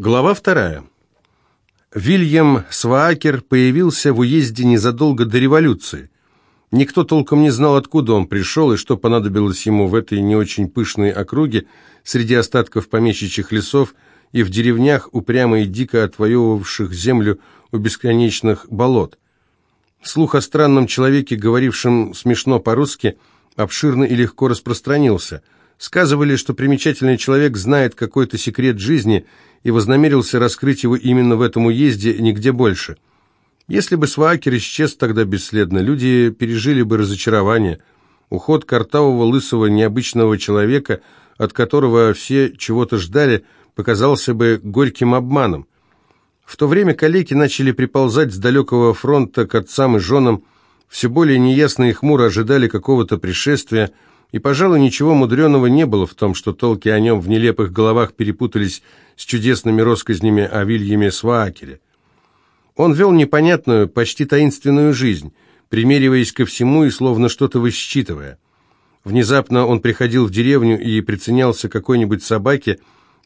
Глава вторая. Вильям Сваакер появился в уезде незадолго до революции. Никто толком не знал, откуда он пришел и что понадобилось ему в этой не очень пышной округе среди остатков помещичьих лесов и в деревнях, упрямо и дико отвоевывавших землю у бесконечных болот. Слух о странном человеке, говорившем смешно по-русски, обширно и легко распространился. Сказывали, что примечательный человек знает какой-то секрет жизни и вознамерился раскрыть его именно в этом уезде, нигде больше. Если бы Сваакер исчез тогда бесследно, люди пережили бы разочарование. Уход картавого, лысого, необычного человека, от которого все чего-то ждали, показался бы горьким обманом. В то время калеки начали приползать с далекого фронта к отцам и женам, все более неясно и хмуро ожидали какого-то пришествия, и, пожалуй, ничего мудреного не было в том, что толки о нем в нелепых головах перепутались с чудесными россказнями о Вильяме Сваакере. Он вел непонятную, почти таинственную жизнь, примериваясь ко всему и словно что-то высчитывая. Внезапно он приходил в деревню и приценялся какой-нибудь собаке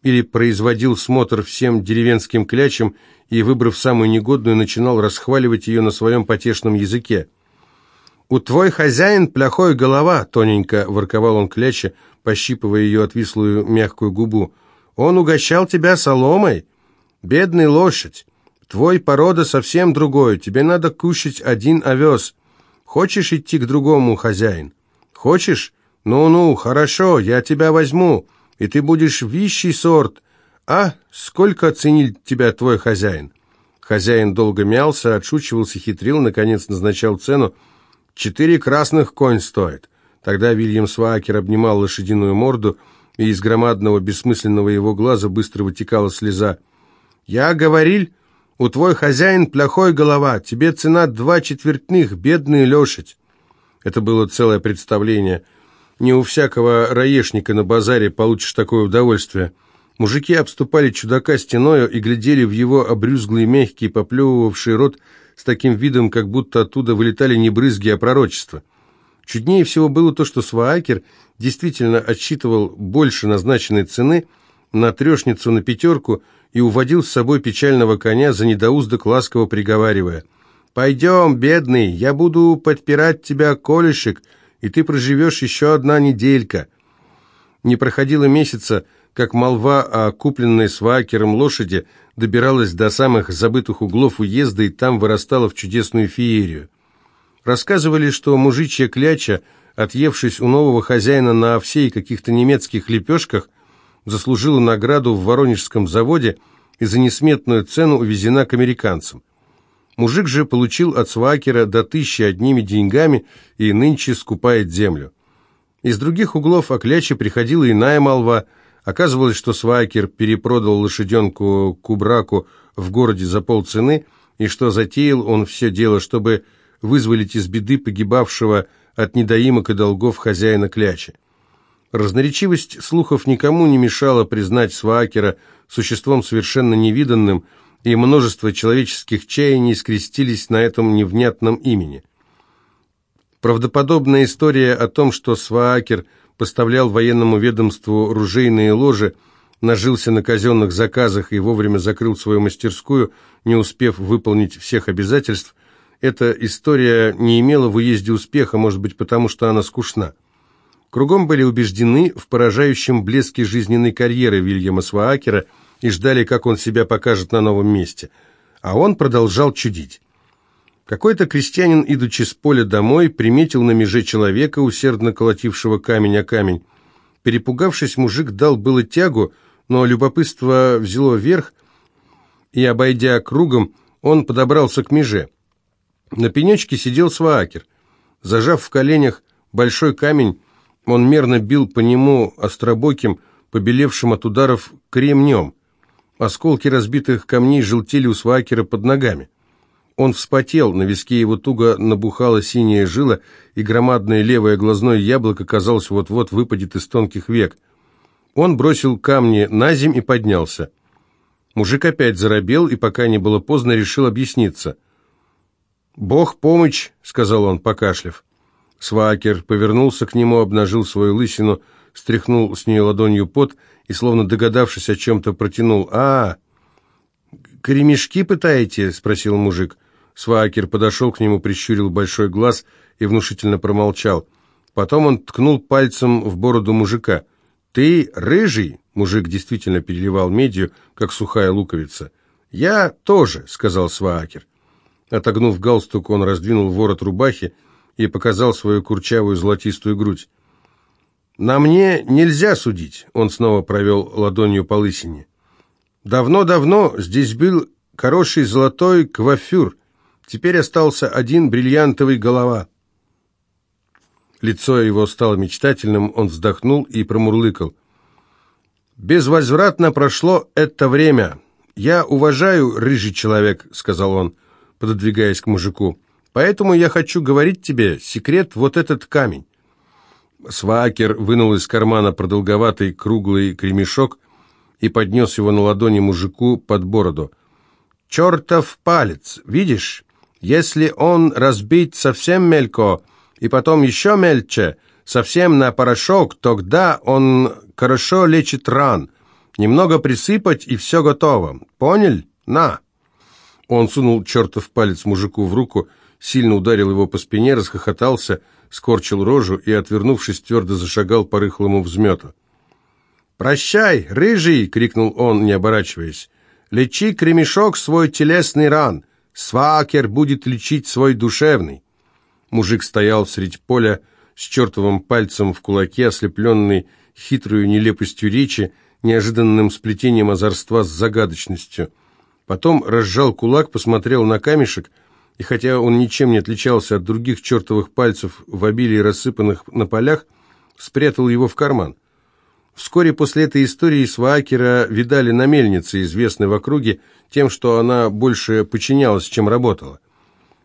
или производил смотр всем деревенским клячам и, выбрав самую негодную, начинал расхваливать ее на своем потешном языке. «У твой хозяин плохой голова», — тоненько ворковал он кляча, пощипывая ее отвислую мягкую губу. «Он угощал тебя соломой? Бедный лошадь! Твой порода совсем другой, тебе надо кушать один овес. Хочешь идти к другому, хозяин? Хочешь? Ну-ну, хорошо, я тебя возьму, и ты будешь вищий сорт. А сколько оценил тебя твой хозяин?» Хозяин долго мялся, отшучивался, хитрил, наконец назначал цену, Четыре красных конь стоит. Тогда Вильям Сваакер обнимал лошадиную морду, и из громадного бессмысленного его глаза быстро вытекала слеза. «Я говорил, у твой хозяин плохой голова, тебе цена два четвертных, бедный лошадь». Это было целое представление. Не у всякого раешника на базаре получишь такое удовольствие. Мужики обступали чудака стеною и глядели в его обрюзглый, мягкий, поплевывавший рот, с таким видом, как будто оттуда вылетали не брызги, а пророчества. Чуднее всего было то, что Сваакер действительно отсчитывал больше назначенной цены на трешницу на пятерку и уводил с собой печального коня за недоуздок, ласково приговаривая «Пойдем, бедный, я буду подпирать тебя, колешек, и ты проживешь еще одна неделька». Не проходило месяца, как молва о купленной свакером лошади добиралась до самых забытых углов уезда и там вырастала в чудесную феерию. Рассказывали, что мужичья кляча, отъевшись у нового хозяина на овсе и каких-то немецких лепешках, заслужила награду в Воронежском заводе и за несметную цену увезена к американцам. Мужик же получил от свакера до тысячи одними деньгами и нынче скупает землю. Из других углов о кляче приходила иная молва – Оказывалось, что Свайкер перепродал лошаденку Кубраку в городе за полцены, и что затеял он все дело, чтобы вызволить из беды погибавшего от недоимок и долгов хозяина клячи. Разноречивость слухов никому не мешала признать Сваакера существом совершенно невиданным, и множество человеческих чаяний скрестились на этом невнятном имени. Правдоподобная история о том, что Сваакер – поставлял военному ведомству ружейные ложи, нажился на казенных заказах и вовремя закрыл свою мастерскую, не успев выполнить всех обязательств, эта история не имела в уезде успеха, может быть, потому что она скучна. Кругом были убеждены в поражающем блеске жизненной карьеры Вильяма Сваакера и ждали, как он себя покажет на новом месте. А он продолжал чудить. Какой-то крестьянин, идучи с поля домой, приметил на меже человека, усердно колотившего камень о камень. Перепугавшись, мужик дал было тягу, но любопытство взяло верх, и, обойдя кругом, он подобрался к меже. На пенечке сидел сваакер. Зажав в коленях большой камень, он мерно бил по нему остробоким, побелевшим от ударов кремнем. Осколки разбитых камней желтели у сваакера под ногами. Он вспотел, на виске его туго набухала синяя жила, и громадное левое глазное яблоко, казалось, вот-вот выпадет из тонких век. Он бросил камни на земь и поднялся. Мужик опять заробел, и пока не было поздно, решил объясниться. «Бог помощь», — сказал он, покашлив. Свакер повернулся к нему, обнажил свою лысину, стряхнул с нее ладонью пот и, словно догадавшись о чем-то, протянул. «А, «Кремешки пытаете?» — спросил мужик. Сваакер подошел к нему, прищурил большой глаз и внушительно промолчал. Потом он ткнул пальцем в бороду мужика. «Ты рыжий?» — мужик действительно переливал медью, как сухая луковица. «Я тоже», — сказал Сваакер. Отогнув галстук, он раздвинул ворот рубахи и показал свою курчавую золотистую грудь. «На мне нельзя судить», — он снова провел ладонью по лысине. «Давно-давно здесь был хороший золотой квафюр, теперь остался один бриллиантовый голова». Лицо его стало мечтательным, он вздохнул и промурлыкал. «Безвозвратно прошло это время. Я уважаю, рыжий человек», — сказал он, пододвигаясь к мужику. «Поэтому я хочу говорить тебе секрет вот этот камень. Сваакер вынул из кармана продолговатый круглый кремешок и поднес его на ладони мужику под бороду. «Чертов палец! Видишь? Если он разбить совсем мелько и потом еще мельче, совсем на порошок, тогда он хорошо лечит ран. Немного присыпать, и все готово. Понял? На!» Он сунул чертов палец мужику в руку, сильно ударил его по спине, расхохотался – скорчил рожу и, отвернувшись, твердо зашагал по рыхлому взмету. «Прощай, рыжий!» — крикнул он, не оборачиваясь. «Лечи, кремешок, свой телесный ран. Свакер будет лечить свой душевный». Мужик стоял средь поля с чертовым пальцем в кулаке, ослепленный хитрую нелепостью речи, неожиданным сплетением озорства с загадочностью. Потом разжал кулак, посмотрел на камешек — и хотя он ничем не отличался от других чертовых пальцев в обилии рассыпанных на полях, спрятал его в карман. Вскоре после этой истории Сваакера видали на мельнице, известной в округе, тем, что она больше подчинялась, чем работала.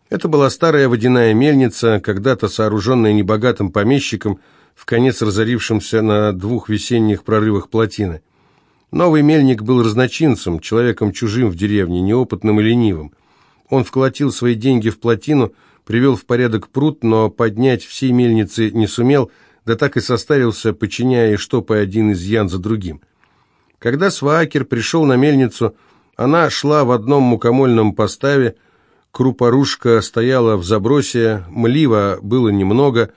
Это была старая водяная мельница, когда-то сооруженная небогатым помещиком, в конец разорившимся на двух весенних прорывах плотины. Новый мельник был разночинцем, человеком чужим в деревне, неопытным и ленивым. Он вколотил свои деньги в плотину, привел в порядок пруд, но поднять всей мельницы не сумел, да так и состарился, подчиняя и штопая один изъян за другим. Когда Сваакер пришел на мельницу, она шла в одном мукомольном поставе, крупорушка стояла в забросе, млива было немного,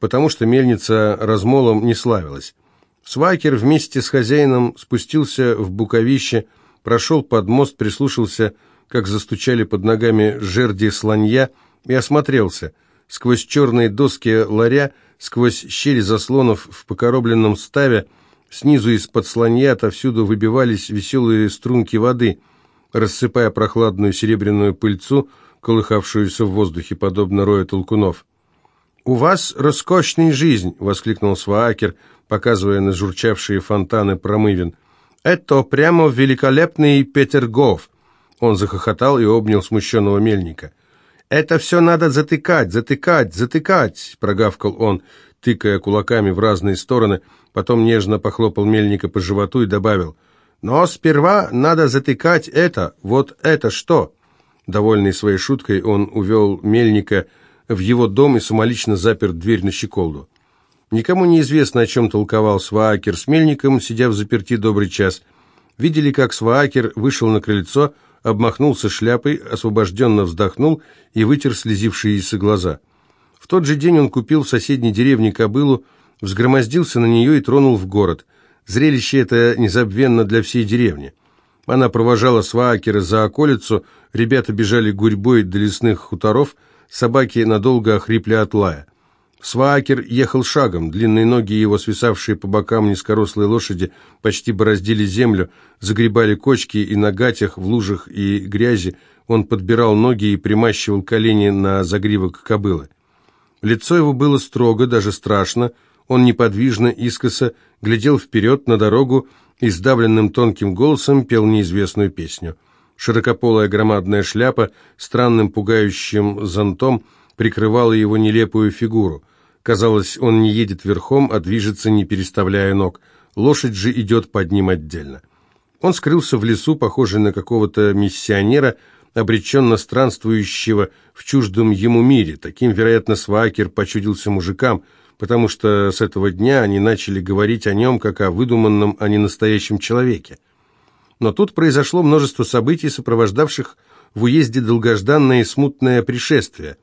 потому что мельница размолом не славилась. Свакер вместе с хозяином спустился в буковище, прошел под мост, прислушался как застучали под ногами жерди слонья, и осмотрелся. Сквозь черные доски ларя, сквозь щели заслонов в покоробленном ставе, снизу из-под слонья отовсюду выбивались веселые струнки воды, рассыпая прохладную серебряную пыльцу, колыхавшуюся в воздухе, подобно рою толкунов. «У вас роскошная жизнь!» — воскликнул Сваакер, показывая на журчавшие фонтаны промывин. «Это прямо великолепный Петергоф!» Он захохотал и обнял смущенного мельника. «Это все надо затыкать, затыкать, затыкать!» — прогавкал он, тыкая кулаками в разные стороны, потом нежно похлопал мельника по животу и добавил, «Но сперва надо затыкать это, вот это что?» Довольный своей шуткой, он увел мельника в его дом и самолично запер дверь на щеколду. Никому не известно, о чем толковал Сваакер с мельником, сидя в заперти добрый час. Видели, как Сваакер вышел на крыльцо, обмахнулся шляпой, освобожденно вздохнул и вытер слезившиеся глаза. В тот же день он купил в соседней деревне кобылу, взгромоздился на нее и тронул в город. Зрелище это незабвенно для всей деревни. Она провожала Сваакера за околицу, ребята бежали гурьбой до лесных хуторов, собаки надолго охрипли от лая. Сваакер ехал шагом, длинные ноги его, свисавшие по бокам низкорослой лошади, почти бороздили землю, загребали кочки и на гатях, в лужах и грязи. Он подбирал ноги и примащивал колени на загривок кобылы. Лицо его было строго, даже страшно. Он неподвижно, искоса, глядел вперед на дорогу и сдавленным тонким голосом пел неизвестную песню. Широкополая громадная шляпа странным пугающим зонтом прикрывала его нелепую фигуру – Казалось, он не едет верхом, а движется, не переставляя ног. Лошадь же идет под ним отдельно. Он скрылся в лесу, похожий на какого-то миссионера, обреченно странствующего в чуждом ему мире. Таким, вероятно, Свакер почудился мужикам, потому что с этого дня они начали говорить о нем как о выдуманном, а не настоящем человеке. Но тут произошло множество событий, сопровождавших в уезде долгожданное смутное пришествие.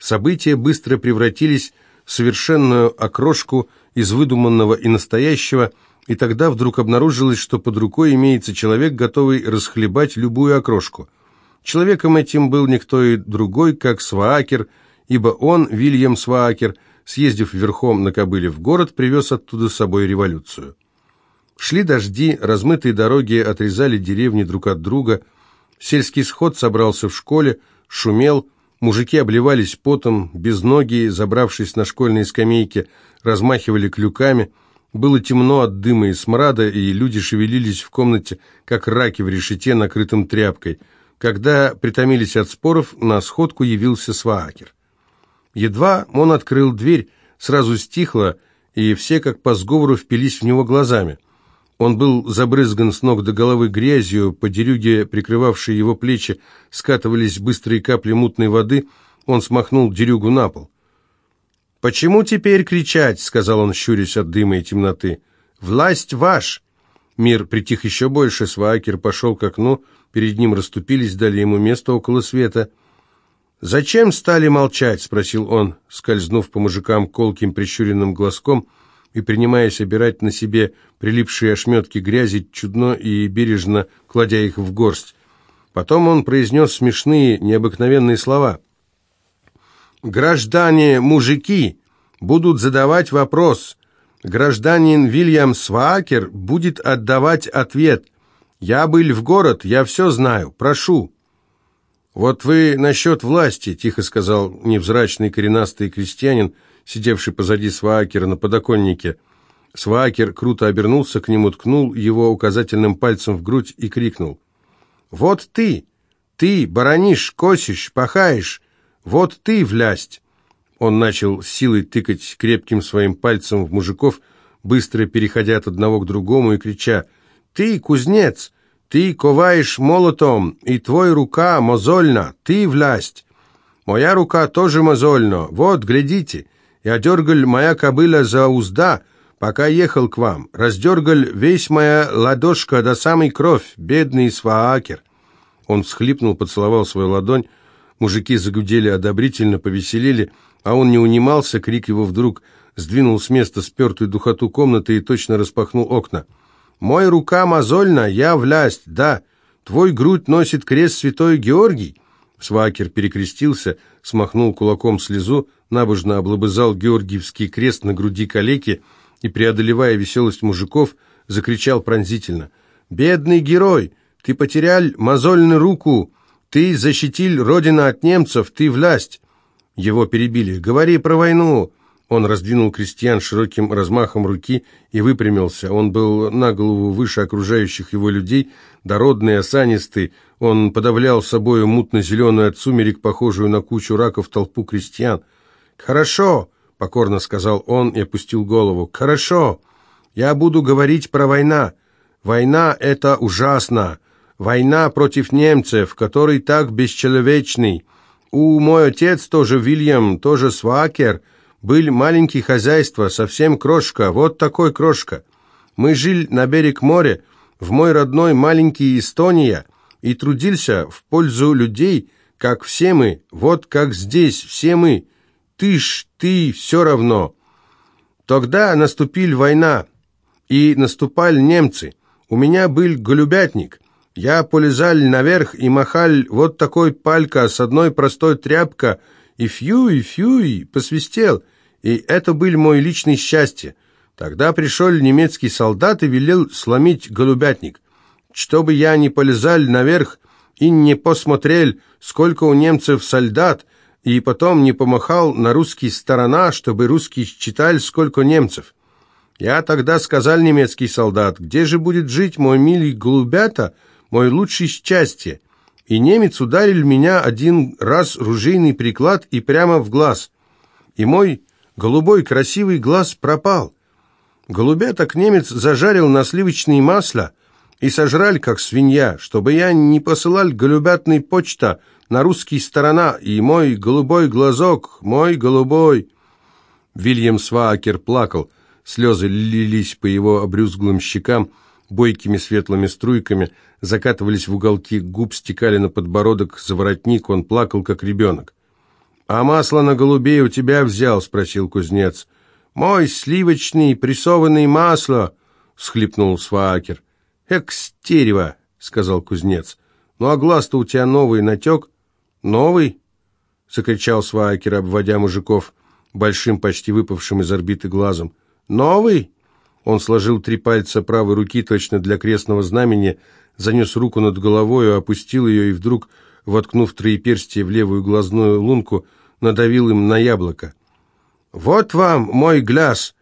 События быстро превратились в совершенную окрошку из выдуманного и настоящего, и тогда вдруг обнаружилось, что под рукой имеется человек, готовый расхлебать любую окрошку. Человеком этим был никто и другой, как Сваакер, ибо он, Вильям Сваакер, съездив верхом на кобыле в город, привез оттуда с собой революцию. Шли дожди, размытые дороги отрезали деревни друг от друга, сельский сход собрался в школе, шумел, мужики обливались потом, без ноги, забравшись на школьные скамейки, размахивали клюками, было темно от дыма и смрада, и люди шевелились в комнате, как раки в решете, накрытым тряпкой. Когда притомились от споров, на сходку явился Сваакер. Едва он открыл дверь, сразу стихло, и все, как по сговору, впились в него глазами. Он был забрызган с ног до головы грязью, по дерюге, прикрывавшей его плечи, скатывались быстрые капли мутной воды, он смахнул дерюгу на пол. «Почему теперь кричать?» — сказал он, щурясь от дыма и темноты. «Власть ваш!» Мир притих еще больше, Сваакер пошел к окну, перед ним расступились, дали ему место около света. «Зачем стали молчать?» — спросил он, скользнув по мужикам колким прищуренным глазком и принимаясь обирать на себе прилипшие ошметки грязи, чудно и бережно кладя их в горсть. Потом он произнес смешные, необыкновенные слова — граждане-мужики будут задавать вопрос. Гражданин Вильям Сваакер будет отдавать ответ. Я был в город, я все знаю, прошу. «Вот вы насчет власти», — тихо сказал невзрачный коренастый крестьянин, сидевший позади Сваакера на подоконнике. Сваакер круто обернулся к нему, ткнул его указательным пальцем в грудь и крикнул. «Вот ты! Ты баронишь, косишь, пахаешь, «Вот ты, влясть!» Он начал силой тыкать крепким своим пальцем в мужиков, быстро переходя от одного к другому и крича «Ты, кузнец! Ты коваешь молотом, и твой рука мозольна! Ты, влясть! Моя рука тоже мозольна! Вот, глядите! Я дергал моя кобыла за узда, пока ехал к вам. Раздергал весь моя ладошка до самой кровь, бедный сваакер!» Он всхлипнул, поцеловал свою ладонь, Мужики загудели одобрительно, повеселели, а он не унимался, крик его вдруг сдвинул с места спертую духоту комнаты и точно распахнул окна. «Мой рука мозольна, я влясть, да. Твой грудь носит крест святой Георгий». Свакер перекрестился, смахнул кулаком слезу, набожно облобызал Георгиевский крест на груди калеки и, преодолевая веселость мужиков, закричал пронзительно. «Бедный герой, ты потерял мозольную руку!» «Ты защитил Родину от немцев, ты власть!» Его перебили. «Говори про войну!» Он раздвинул крестьян широким размахом руки и выпрямился. Он был на голову выше окружающих его людей, дородный, осанистый. Он подавлял собою мутно-зеленую от сумерек, похожую на кучу раков, толпу крестьян. «Хорошо!» — покорно сказал он и опустил голову. «Хорошо! Я буду говорить про война. Война — это ужасно!» Война против немцев, который так бесчеловечный. У мой отец тоже Вильям, тоже Свакер. Были маленькие хозяйства, совсем крошка, вот такой крошка. Мы жили на берег моря, в мой родной маленький Эстония, и трудился в пользу людей, как все мы, вот как здесь все мы. Ты ж, ты, все равно. Тогда наступила война, и наступали немцы. У меня был голубятник, я полезал наверх и махал вот такой палька с одной простой тряпка, и фью, фью, посвистел, и это был мой личный счастье. Тогда пришел немецкий солдат и велел сломить голубятник. Чтобы я не полезал наверх и не посмотрел, сколько у немцев солдат, и потом не помахал на русский сторона, чтобы русский считал, сколько немцев. Я тогда сказал немецкий солдат, где же будет жить мой милый голубята, — мой лучший счастье, и немец ударил меня один раз ружейный приклад и прямо в глаз, и мой голубой красивый глаз пропал. Голубя так немец зажарил на сливочное масло и сожраль, как свинья, чтобы я не посылал голубятный почта на русский сторона, и мой голубой глазок, мой голубой... Вильям Сваакер плакал, слезы лились по его обрюзглым щекам, бойкими светлыми струйками, закатывались в уголки губ, стекали на подбородок, за воротник, он плакал, как ребенок. «А масло на голубей у тебя взял?» — спросил кузнец. «Мой сливочный, прессованный масло!» — схлипнул Сваакер. «Экстерево!» — сказал кузнец. «Ну а глаз-то у тебя новый натек?» «Новый?» — закричал Сваакер, обводя мужиков большим, почти выпавшим из орбиты глазом. «Новый?» Он сложил три пальца правой руки точно для крестного знамени, занес руку над головой, опустил ее и вдруг, воткнув троеперстие в левую глазную лунку, надавил им на яблоко. «Вот вам мой гляз!»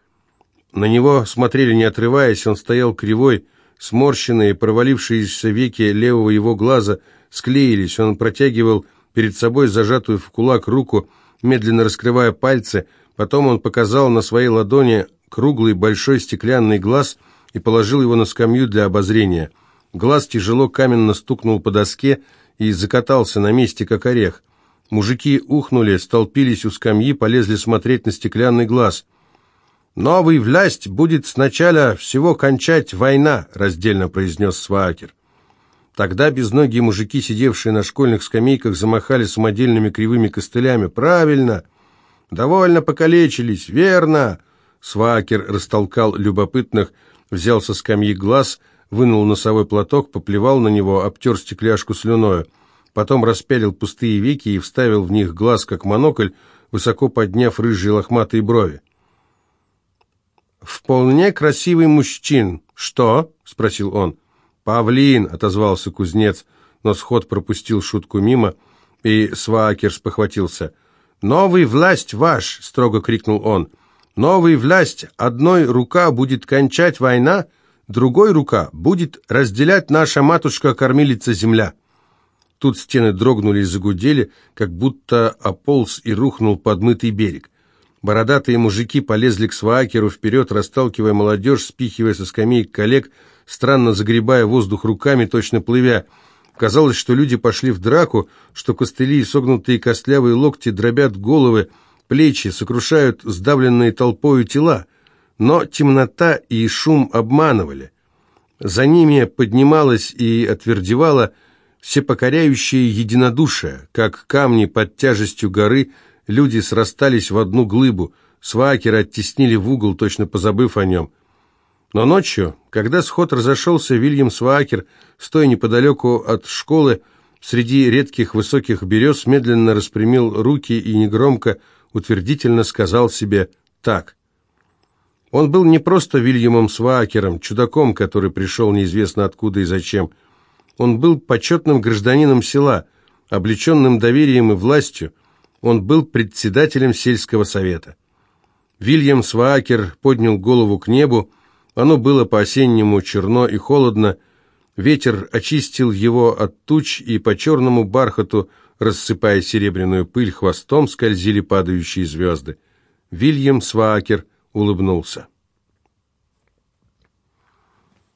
На него смотрели, не отрываясь, он стоял кривой, сморщенные, провалившиеся веки левого его глаза склеились, он протягивал перед собой зажатую в кулак руку, медленно раскрывая пальцы, потом он показал на своей ладони круглый большой стеклянный глаз и положил его на скамью для обозрения. Глаз тяжело каменно стукнул по доске и закатался на месте, как орех. Мужики ухнули, столпились у скамьи, полезли смотреть на стеклянный глаз. «Новый власть будет сначала всего кончать война», — раздельно произнес Сваакер. Тогда безногие мужики, сидевшие на школьных скамейках, замахали самодельными кривыми костылями. «Правильно! Довольно покалечились! Верно!» Свакер растолкал любопытных, взял со скамьи глаз, вынул носовой платок, поплевал на него, обтер стекляшку слюною. Потом распялил пустые веки и вставил в них глаз, как монокль, высоко подняв рыжие лохматые брови. «Вполне красивый мужчин. Что?» — спросил он. «Павлин!» — отозвался кузнец, но сход пропустил шутку мимо, и Сваакерс похватился. «Новый власть ваш!» — строго крикнул он. «Новый власть! Одной рука будет кончать война, другой рука будет разделять наша матушка-кормилица земля». Тут стены дрогнули и загудели, как будто ополз и рухнул подмытый берег. Бородатые мужики полезли к Сваакеру вперед, расталкивая молодежь, спихивая со скамеек коллег, странно загребая воздух руками, точно плывя. Казалось, что люди пошли в драку, что костыли и согнутые костлявые локти дробят головы, плечи, сокрушают сдавленные толпою тела. Но темнота и шум обманывали. За ними поднималась и отвердевала всепокоряющее единодушие, как камни под тяжестью горы, люди срастались в одну глыбу, свакеры оттеснили в угол, точно позабыв о нем. Но ночью, когда сход разошелся, Вильям Свакер, стоя неподалеку от школы, среди редких высоких берез, медленно распрямил руки и негромко, утвердительно сказал себе «так». Он был не просто Вильямом Свакером, чудаком, который пришел неизвестно откуда и зачем. Он был почетным гражданином села, облеченным доверием и властью. Он был председателем сельского совета. Вильям Сваакер поднял голову к небу, оно было по-осеннему черно и холодно, ветер очистил его от туч, и по черному бархату, рассыпая серебряную пыль, хвостом скользили падающие звезды. Вильям Сваакер улыбнулся.